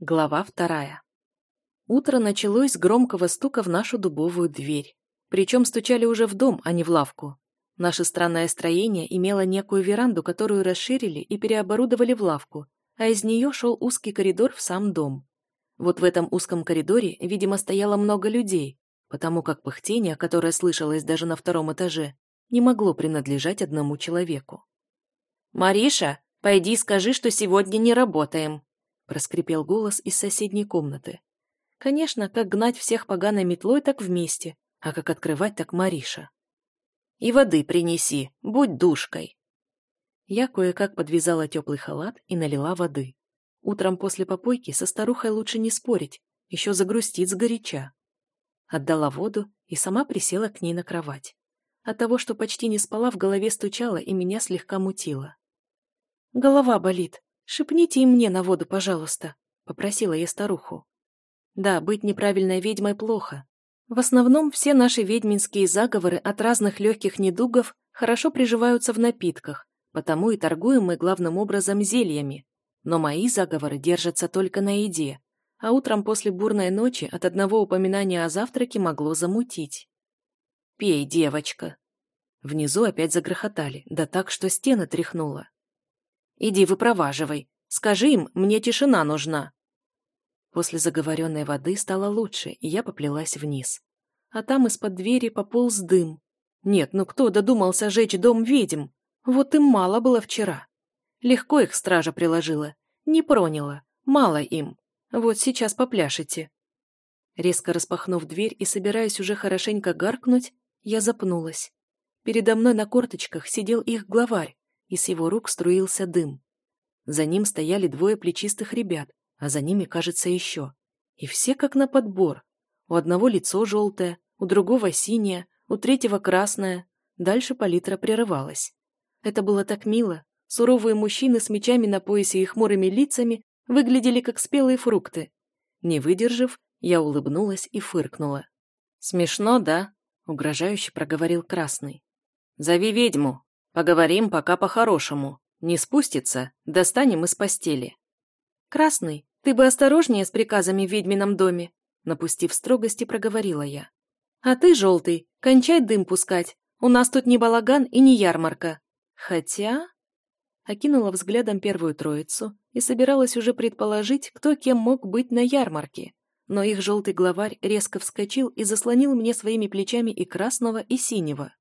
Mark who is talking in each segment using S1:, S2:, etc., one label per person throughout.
S1: Глава вторая. Утро началось с громкого стука в нашу дубовую дверь. Причем стучали уже в дом, а не в лавку. Наше странное строение имело некую веранду, которую расширили и переоборудовали в лавку, а из нее шел узкий коридор в сам дом. Вот в этом узком коридоре, видимо, стояло много людей, потому как пыхтение, которое слышалось даже на втором этаже, не могло принадлежать одному человеку.
S2: «Мариша, пойди скажи, что сегодня не работаем»,
S1: проскрипел голос из соседней комнаты. Конечно, как гнать всех поганой метлой, так вместе, а как открывать, так Мариша.
S2: И воды принеси, будь душкой.
S1: Я кое-как подвязала теплый халат и налила воды. Утром после попойки со старухой лучше не спорить, еще загрустит сгоряча. Отдала воду и сама присела к ней на кровать. От того, что почти не спала, в голове стучало и меня слегка мутило. «Голова болит», «Шепните и мне на воду, пожалуйста», — попросила я старуху. Да, быть неправильной ведьмой плохо. В основном все наши ведьминские заговоры от разных легких недугов хорошо приживаются в напитках, потому и торгуем мы главным образом зельями. Но мои заговоры держатся только на еде, а утром после бурной ночи от одного упоминания о завтраке могло замутить.
S2: «Пей, девочка!»
S1: Внизу опять загрохотали, да так, что стены тряхнуло.
S2: Иди выпроваживай. Скажи им, мне тишина нужна».
S1: После заговоренной воды стало лучше, и я поплелась вниз. А там из-под двери пополз дым. Нет, ну кто додумался жечь дом ведьм? Вот им мало было вчера. Легко их стража приложила. Не проняла. Мало им. Вот сейчас попляшете. Резко распахнув дверь и собираясь уже хорошенько гаркнуть, я запнулась. Передо мной на корточках сидел их главарь, и с его рук струился дым. За ним стояли двое плечистых ребят, а за ними, кажется, еще. И все как на подбор. У одного лицо желтое, у другого синее, у третьего красное. Дальше палитра прерывалась. Это было так мило. Суровые мужчины с мечами на поясе и хмурыми лицами выглядели как спелые фрукты. Не выдержав, я улыбнулась и фыркнула.
S2: «Смешно, да?» — угрожающе проговорил Красный. «Зови ведьму, Поговорим пока по-хорошему. Не спустится, достанем из постели.
S1: Красный, ты бы осторожнее с приказами в ведьмином доме, напустив строгости, проговорила я. А ты, желтый, кончай дым пускать. У нас тут не балаган и не ярмарка. Хотя... Окинула взглядом первую троицу и собиралась уже предположить, кто кем мог быть на ярмарке. Но их желтый главарь резко вскочил и заслонил мне своими плечами и красного, и синего.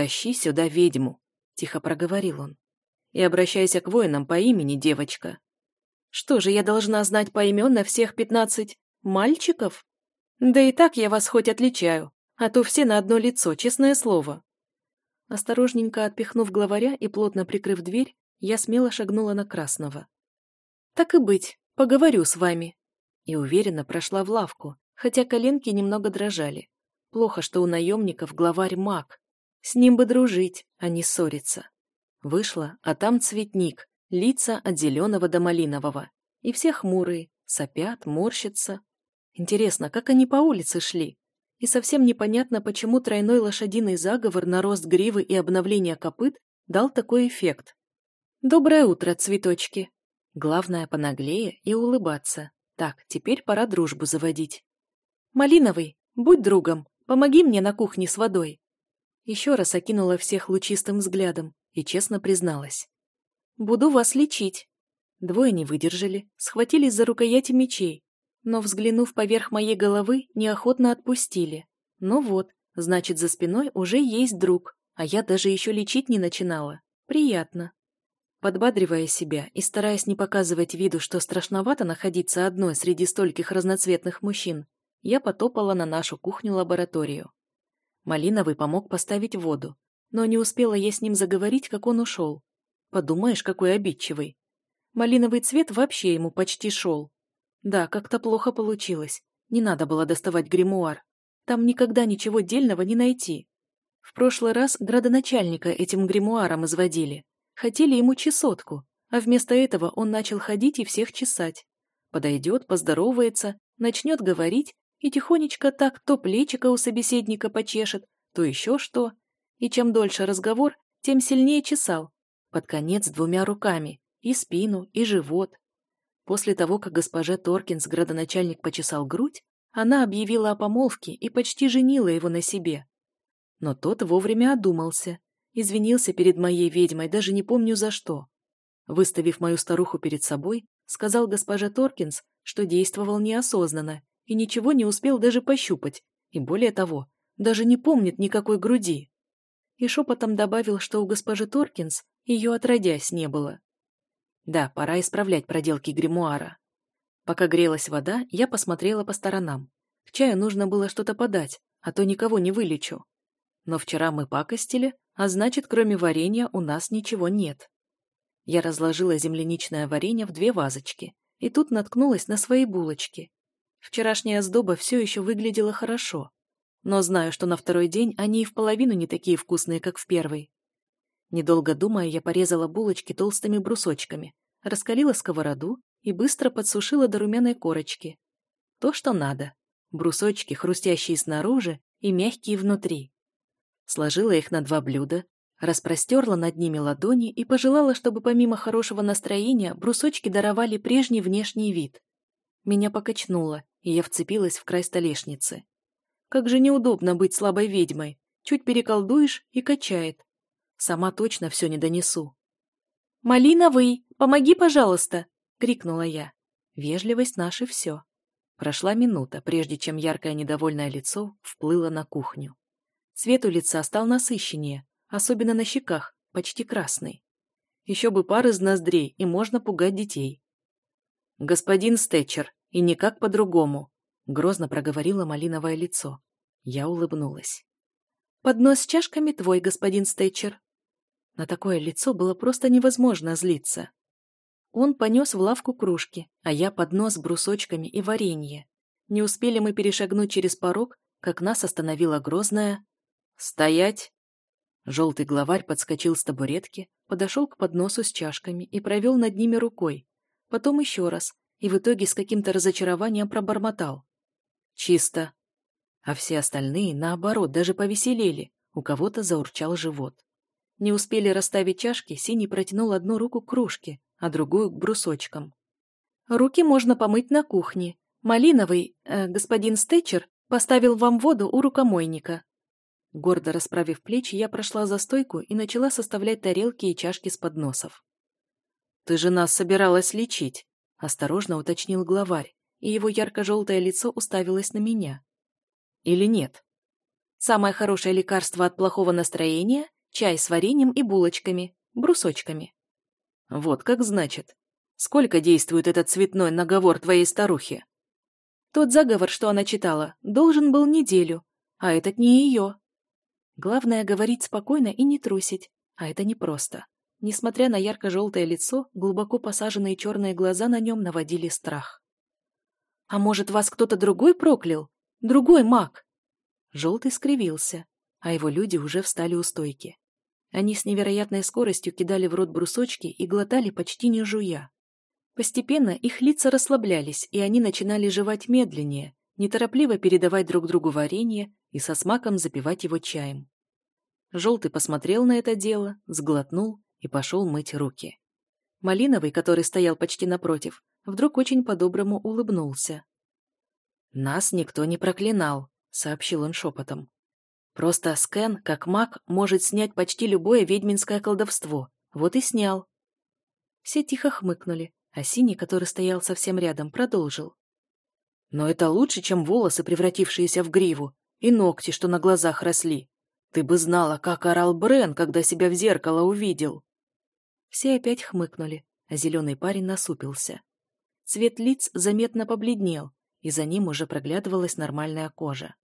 S2: «Тащи сюда ведьму», — тихо проговорил он. «И обращайся к воинам по имени, девочка».
S1: «Что же, я должна знать поименно всех пятнадцать мальчиков? Да и так я вас хоть отличаю, а то все на одно лицо, честное слово». Осторожненько отпихнув главаря и плотно прикрыв дверь, я смело шагнула на Красного. «Так и быть, поговорю с вами». И уверенно прошла в лавку, хотя коленки немного дрожали. Плохо, что у наемников главарь маг, с ним бы дружить, а не ссориться. Вышла, а там цветник, лица от зеленого до малинового. И все хмурые, сопят, морщатся. Интересно, как они по улице шли? И совсем непонятно, почему тройной лошадиный заговор на рост гривы и обновление копыт дал такой эффект. «Доброе утро, цветочки!» Главное, понаглее и улыбаться. Так, теперь пора дружбу заводить. «Малиновый, будь другом, помоги мне на кухне с водой». Еще раз окинула всех лучистым взглядом и честно призналась. «Буду вас лечить». Двое не выдержали, схватились за рукояти мечей, но, взглянув поверх моей головы, неохотно отпустили. Ну вот, значит, за спиной уже есть друг, а я даже еще лечить не начинала. Приятно. Подбадривая себя и стараясь не показывать виду, что страшновато находиться одной среди стольких разноцветных мужчин, я потопала на нашу кухню-лабораторию. Малиновый помог поставить воду, но не успела я с ним заговорить, как он ушел. Подумаешь, какой обидчивый. Малиновый цвет вообще ему почти шел. Да, как-то плохо получилось. Не надо было доставать гримуар. Там никогда ничего дельного не найти. В прошлый раз градоначальника этим гримуаром изводили. Хотели ему чесотку, а вместо этого он начал ходить и всех чесать. Подойдет, поздоровается, начнет говорить, и тихонечко так то плечико у собеседника почешет, то еще что. И чем дольше разговор, тем сильнее чесал. Под конец двумя руками. И спину, и живот. После того, как госпожа Торкинс градоначальник почесал грудь, она объявила о помолвке и почти женила его на себе. Но тот вовремя одумался, извинился перед моей ведьмой, даже не помню за что. Выставив мою старуху перед собой, сказал госпожа Торкинс, что действовал неосознанно и ничего не успел даже пощупать, и более того, даже не помнит никакой груди. И шепотом добавил, что у госпожи Торкинс ее отродясь не было. Да, пора исправлять проделки гримуара. Пока грелась вода, я посмотрела по сторонам. К чаю нужно было что-то подать, а то никого не вылечу. Но вчера мы пакостили, а значит, кроме варенья у нас ничего нет. Я разложила земляничное варенье в две вазочки, и тут наткнулась на свои булочки. Вчерашняя сдоба все еще выглядела хорошо, но знаю, что на второй день они и в половину не такие вкусные, как в первый. Недолго думая, я порезала булочки толстыми брусочками, раскалила сковороду и быстро подсушила до румяной корочки. То, что надо. Брусочки, хрустящие снаружи и мягкие внутри. Сложила их на два блюда, распростерла над ними ладони и пожелала, чтобы помимо хорошего настроения брусочки даровали прежний внешний вид. Меня покачнуло, и я вцепилась в край столешницы. Как же неудобно быть слабой ведьмой. Чуть переколдуешь и качает. Сама точно все не донесу. «Малиновый, помоги, пожалуйста!» — крикнула я. Вежливость наша все. Прошла минута, прежде чем яркое недовольное лицо вплыло на кухню. Цвет у лица стал насыщеннее, особенно на щеках, почти красный. Еще бы пар из ноздрей, и можно пугать детей. «Господин Стетчер, и никак по-другому», — грозно проговорило малиновое лицо. Я улыбнулась. «Поднос с чашками твой, господин Стетчер», на такое лицо было просто невозможно злиться. Он понес в лавку кружки, а я поднос с брусочками и варенье. Не успели мы перешагнуть через порог, как нас остановила грозная... «Стоять!» Желтый главарь подскочил с табуретки, подошел к подносу с чашками и провел над ними рукой. Потом еще раз, и в итоге с каким-то разочарованием пробормотал. «Чисто!» А все остальные, наоборот, даже повеселели, у кого-то заурчал живот. Не успели расставить чашки, Синий протянул одну руку к кружке, а другую к брусочкам. «Руки можно помыть на кухне. Малиновый, э, господин Стетчер, поставил вам воду у рукомойника». Гордо расправив плечи, я прошла за стойку и начала составлять тарелки и чашки с подносов. «Ты же нас собиралась лечить», — осторожно уточнил главарь, и его ярко-желтое лицо уставилось на меня. «Или нет?» «Самое хорошее лекарство от плохого настроения Чай с вареньем и булочками, брусочками. Вот как значит. Сколько действует этот цветной наговор твоей старухи? Тот заговор, что она читала, должен был неделю, а этот не ее. Главное — говорить спокойно и не трусить, а это непросто. Несмотря на ярко-желтое лицо, глубоко посаженные черные глаза на нем наводили страх. «А может, вас кто-то другой проклял? Другой маг?» Желтый скривился, а его люди уже встали у стойки. Они с невероятной скоростью кидали в рот брусочки и глотали почти не жуя. Постепенно их лица расслаблялись, и они начинали жевать медленнее, неторопливо передавать друг другу варенье и со смаком запивать его чаем. Желтый посмотрел на это дело, сглотнул и пошел мыть руки. Малиновый, который стоял почти напротив, вдруг очень по-доброму улыбнулся. «Нас никто не проклинал», — сообщил он шепотом. Просто Скэн, как маг, может снять почти любое ведьминское колдовство. Вот и снял. Все тихо хмыкнули, а Синий, который стоял совсем рядом, продолжил. Но это лучше, чем волосы, превратившиеся в гриву, и ногти, что на глазах росли. Ты бы знала, как орал Брен, когда себя в зеркало увидел. Все опять хмыкнули, а зеленый парень насупился. Цвет лиц заметно побледнел, и за ним уже проглядывалась нормальная кожа.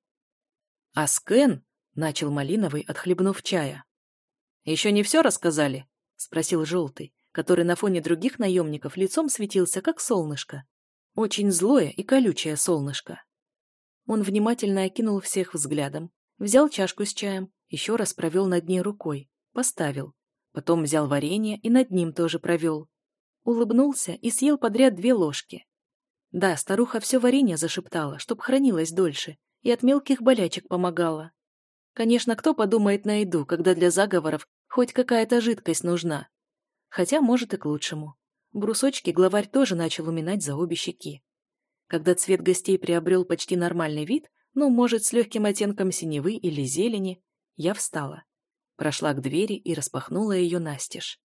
S1: А Скэн Начал Малиновый, отхлебнув чая. «Еще не все рассказали?» — спросил Желтый, который на фоне других наемников лицом светился, как солнышко. Очень злое и колючее солнышко. Он внимательно окинул всех взглядом, взял чашку с чаем, еще раз провел над ней рукой, поставил. Потом взял варенье и над ним тоже провел. Улыбнулся и съел подряд две ложки. Да, старуха все варенье зашептала, чтоб хранилось дольше, и от мелких болячек помогала. Конечно, кто подумает на еду, когда для заговоров хоть какая-то жидкость нужна? Хотя, может, и к лучшему. Брусочки главарь тоже начал уминать за обе щеки. Когда цвет гостей приобрел почти нормальный вид, ну, может, с легким оттенком синевы или зелени, я встала. Прошла к двери и распахнула ее настежь.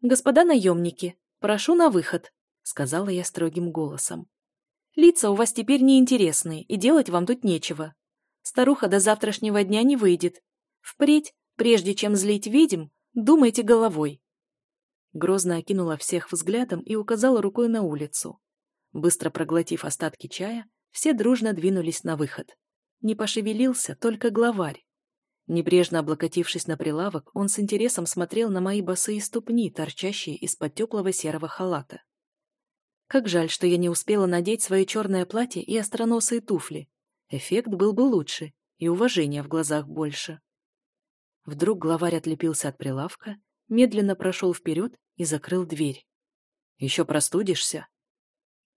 S1: «Господа наемники, прошу на выход», — сказала я строгим голосом. «Лица у вас теперь неинтересные, и делать вам тут нечего. Старуха до завтрашнего дня не выйдет. Впредь, прежде чем злить ведьм, думайте головой». Грозно окинула всех взглядом и указала рукой на улицу. Быстро проглотив остатки чая, все дружно двинулись на выход. Не пошевелился только главарь. Небрежно облокотившись на прилавок, он с интересом смотрел на мои босые ступни, торчащие из-под теплого серого халата. Как жаль, что я не успела надеть свое черное платье и остроносые туфли. Эффект был бы лучше, и уважения в глазах больше. Вдруг главарь отлепился от прилавка, медленно прошел вперед и закрыл дверь. «Еще простудишься?»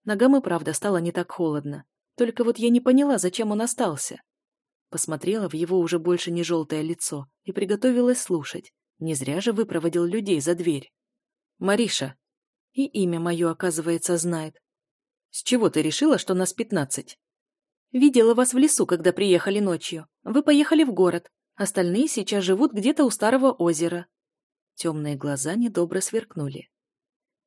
S1: Ногам и правда стало не так холодно. Только вот я не поняла, зачем он остался. Посмотрела в его уже больше не желтое лицо и приготовилась слушать. Не зря же выпроводил людей за дверь. «Мариша!» И имя мое, оказывается, знает. «С чего ты решила, что нас пятнадцать?» «Видела вас в лесу, когда приехали ночью. Вы поехали в город. Остальные сейчас живут где-то у старого озера». Темные глаза недобро сверкнули.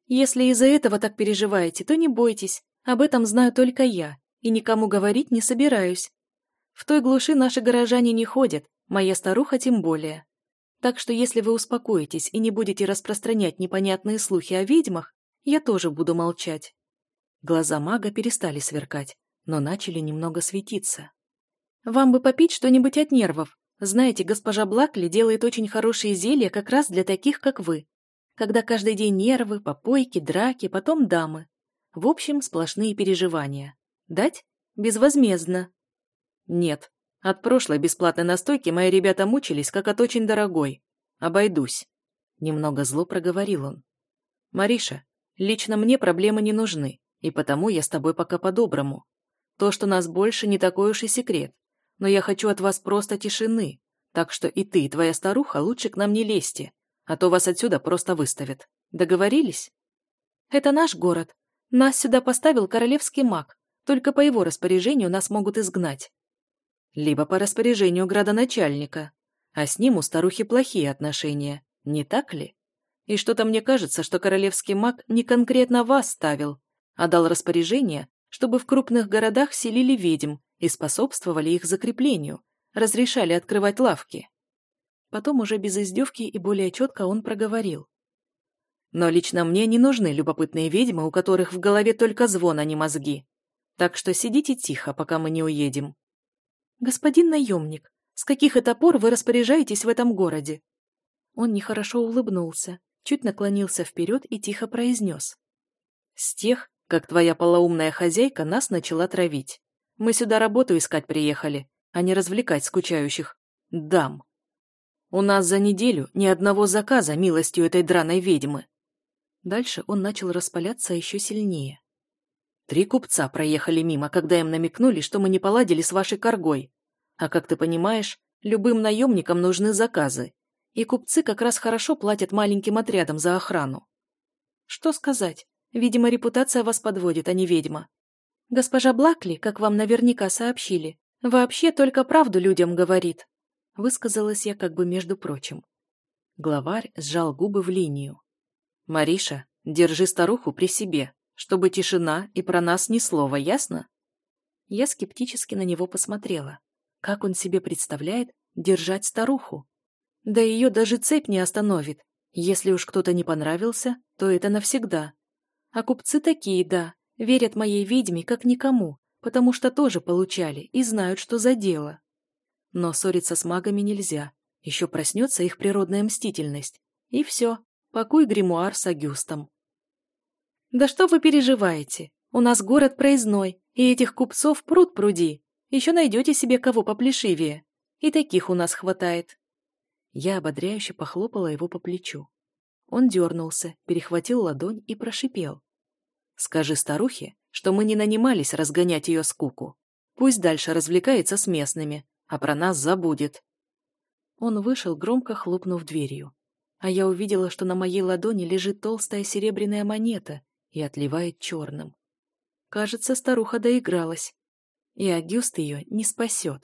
S1: «Если из-за этого так переживаете, то не бойтесь. Об этом знаю только я, и никому говорить не собираюсь. В той глуши наши горожане не ходят, моя старуха тем более. Так что если вы успокоитесь и не будете распространять непонятные слухи о ведьмах, я тоже буду молчать». Глаза мага перестали сверкать, но начали немного светиться. «Вам бы попить что-нибудь от нервов. Знаете, госпожа Блакли делает очень хорошие зелья как раз для таких, как вы. Когда каждый день нервы, попойки, драки, потом дамы. В общем, сплошные переживания. Дать? Безвозмездно. Нет. От прошлой бесплатной настойки мои ребята мучились, как от очень дорогой. Обойдусь. Немного зло проговорил он. Мариша, лично мне проблемы не нужны, и потому я с тобой пока по-доброму. То, что нас больше, не такой уж и секрет. Но я хочу от вас просто тишины, так что и ты, и твоя старуха лучше к нам не лезьте, а то вас отсюда просто выставят. Договорились? Это наш город. Нас сюда поставил королевский маг. Только по его распоряжению нас могут изгнать либо по распоряжению градоначальника, а с ним у старухи плохие отношения, не так ли? И что-то мне кажется, что королевский маг не конкретно вас ставил, а дал распоряжение, чтобы в крупных городах селили ведьм и способствовали их закреплению, разрешали открывать лавки. Потом уже без издевки и более четко он проговорил. Но лично мне не нужны любопытные ведьмы, у которых в голове только звон, а не мозги. Так что сидите тихо, пока мы не уедем. «Господин наемник, с каких это пор вы распоряжаетесь в этом городе?» Он нехорошо улыбнулся, чуть наклонился вперед и тихо произнес. «С тех, как твоя полоумная хозяйка нас начала травить. Мы сюда работу искать приехали, а не развлекать скучающих дам. У нас за неделю ни одного заказа милостью этой драной ведьмы». Дальше он начал распаляться еще сильнее. Три купца проехали мимо, когда им намекнули, что мы не поладили с вашей коргой. А как ты понимаешь, любым наемникам нужны заказы. И купцы как раз хорошо платят маленьким отрядам за охрану. Что сказать? Видимо, репутация вас подводит, а не ведьма. Госпожа Блакли, как вам наверняка сообщили, вообще только правду людям говорит. Высказалась я как бы между прочим. Главарь сжал губы в линию. «Мариша, держи старуху при себе чтобы тишина и про нас ни слова, ясно?» Я скептически на него посмотрела. Как он себе представляет держать старуху? Да ее даже цепь не остановит. Если уж кто-то не понравился, то это навсегда. А купцы такие, да, верят моей ведьме как никому, потому что тоже получали и знают, что за дело. Но ссориться с магами нельзя. Еще проснется их природная мстительность. И все, покуй гримуар с Агюстом. «Да что вы переживаете? У нас город проездной, и этих купцов пруд пруди. Еще найдете себе кого поплешивее. И таких у нас хватает». Я ободряюще похлопала его по плечу. Он дернулся, перехватил ладонь и прошипел. «Скажи старухе, что мы не нанимались разгонять ее скуку. Пусть дальше развлекается с местными, а про нас забудет». Он вышел, громко хлопнув дверью. а я увидела, что на моей ладони лежит толстая серебряная монета и отливает черным. Кажется, старуха доигралась, и Агюст ее не спасет.